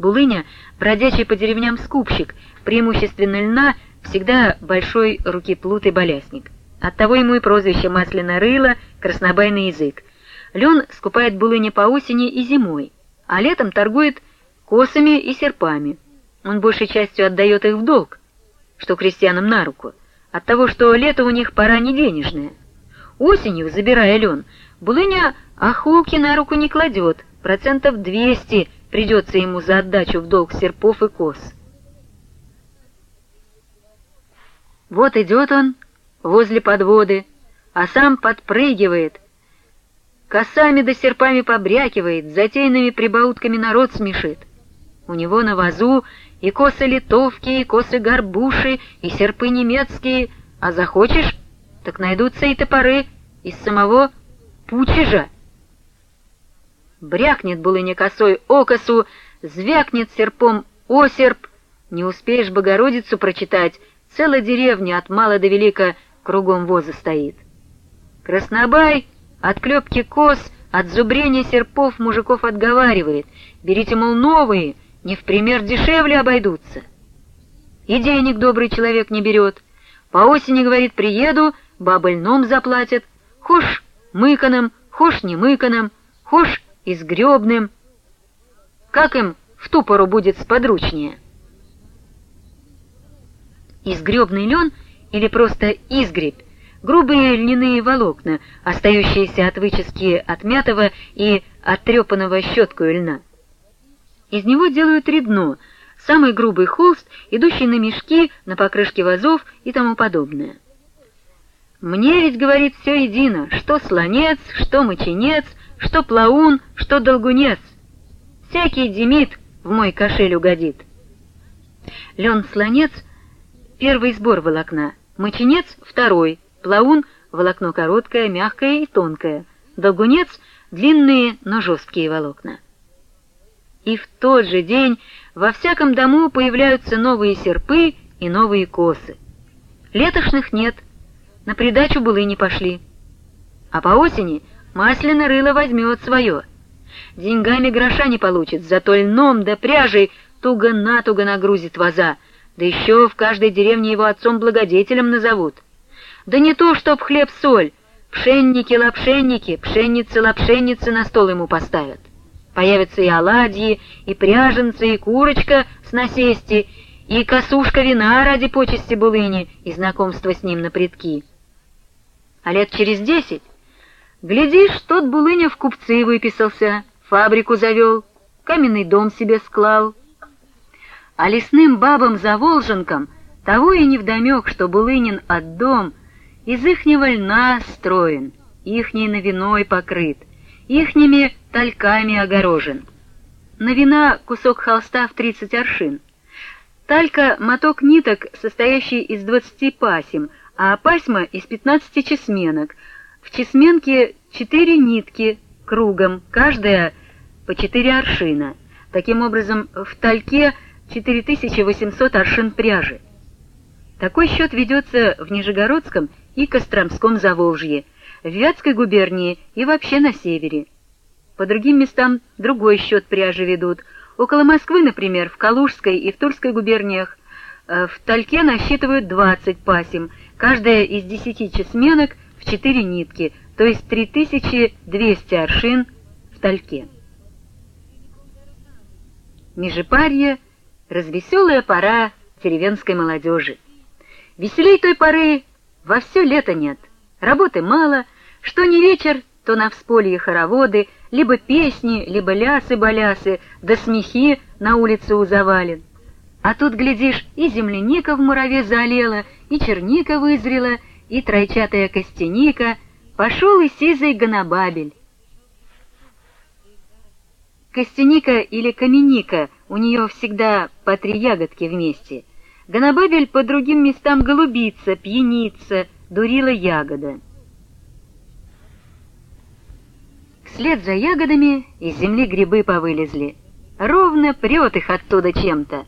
Булыня — бродячий по деревням скупщик, преимущественно льна, всегда большой руки плут и балясник. Оттого ему и прозвище «Масляное рыло», «Краснобайный язык». Лен скупает булыня по осени и зимой, а летом торгует косами и серпами. Он большей частью отдает их в долг, что крестьянам на руку, от того, что лето у них пора не денежная. Осенью, забирая лен, булыня охулки на руку не кладет, процентов 200 придется ему за отдачу в долг серпов и кос. Вот идет он возле подводы, а сам подпрыгивает, косами да серпами побрякивает, затейными прибаутками народ смешит. У него на вазу и косы литовки, и косы горбуши, и серпы немецкие, а захочешь, так найдутся и топоры из самого Пучежа. Брякнет булыня косой окосу, звякнет серпом осерп, не успеешь Богородицу прочитать, целая деревня от мала до велика кругом воза стоит. Краснобай от клепки кос, от зубрения серпов мужиков отговаривает, берите, мол, новые, не в пример дешевле обойдутся. И денег добрый человек не берет. По осени, говорит, приеду, бабы льном заплатят, хошь мыканом, хошь не мыканом, хошь изгребным. Как им в ту пору будет сподручнее? Изгребный лен или просто изгребь — грубые льняные волокна, остающиеся от вычески отмятого и оттрепанного щеткою льна. Из него делают редно, самый грубый холст, идущий на мешки, на покрышки вазов и тому подобное. Мне ведь, говорит, все едино, что слонец, что моченец, что плаун, что долгунец. Всякий демид в мой кошель угодит. Лен-слонец — первый сбор волокна, моченец — второй, плаун — волокно короткое, мягкое и тонкое, долгунец — длинные, но жесткие волокна. И в тот же день во всяком дому появляются новые серпы и новые косы. Летошных нет, на придачу было и не пошли. А по осени Масляное рыло возьмет свое. Деньгами гроша не получит, зато льном да пряжей туго-натуго нагрузит ваза, да еще в каждой деревне его отцом-благодетелем назовут. Да не то, чтоб хлеб-соль, пшенники-лапшенники, пшеницы-лапшенницы на стол ему поставят. Появятся и оладьи, и пряженцы, и курочка с насести, и косушка вина ради почести Булыни и знакомства с ним на предки. А лет через десять Глядишь, тот Булыня в купцы выписался, фабрику завел, каменный дом себе склал. А лесным бабам-заволженкам того и невдомек, что Булынин от дом из ихнего льна строен, ихней новиной покрыт, ихними тальками огорожен. Новина — кусок холста в тридцать аршин. Талька — моток ниток, состоящий из двадцати пасем, а пасьма — из пятнадцати чесменок — в чесменке четыре нитки кругом, каждая по четыре аршина. Таким образом, в тальке 4800 аршин пряжи. Такой счет ведется в Нижегородском и Костромском Заволжье, в Вятской губернии и вообще на севере. По другим местам другой счет пряжи ведут. Около Москвы, например, в Калужской и в Тульской губерниях э, в тальке насчитывают 20 пасем, каждая из 10 чесменок в четыре нитки, то есть 3200 аршин в тальке. Межепарье — развеселая пора деревенской молодежи. Веселей той поры во все лето нет, работы мало, что не вечер, то на всполье хороводы, либо песни, либо лясы-балясы, да смехи на улице у завален. А тут, глядишь, и земляника в мураве залела, и черника вызрела, и тройчатая костяника, пошел и сизый гонобабель. Костяника или каменика, у нее всегда по три ягодки вместе. Гонобабель по другим местам голубица, пьяница, дурила ягода. Вслед за ягодами из земли грибы повылезли. Ровно прет их оттуда чем-то.